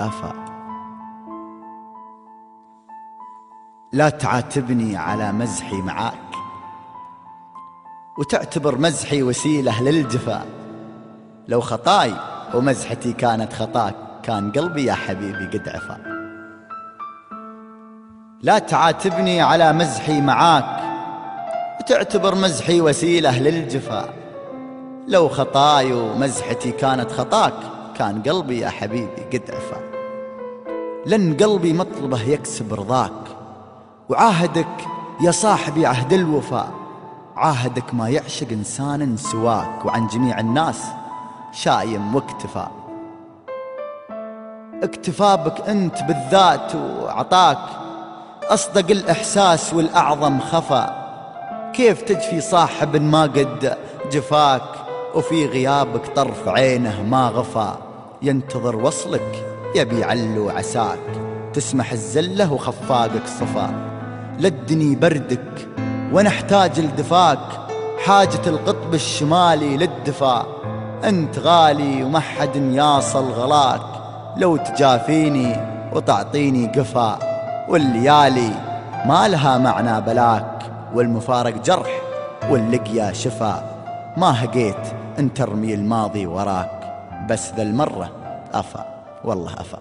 أفا. لا تعاتبني على مزحي معاك وتعتبر مزحي وسيلة للجفاء. لو خطاي ومزحتي كانت خطاك كان قلبي يا حبيبي قد عفا. لا تعاتبني على مزحي معاك وتعتبر مزحي وسيلة للجفاء. لو خطاي ومزحتي كانت خطاك كان قلبي يا حبيبي قد عفا. لن قلبي مطلبه يكسب رضاك. وعاهدك يا صاحبي عهد الوفاء. عاهدك ما يعشق إنسان سواك. وعن جميع الناس شايم واكتفى اكتفى بك أنت بالذات وعطاك. أصدق الإحساس والأعظم خفى كيف تجفي صاحب ما قد جفاك؟ وفي غيابك طرف عينه ما غفى ينتظر وصلك يبي علو عساك تسمح الزلة وخفاقك صفا لدني بردك وأنا احتاج لدفاك حاجة القطب الشمالي للدفاع أنت غالي وما حد ياصل غلاك لو تجافيني وتعطيني قفا والليالي ما لها معنى بلاك والمفارق جرح واللقيا شفا ما هقيت أن ترمي الماضي وراك بس ذا المرة أفا. والله أفا.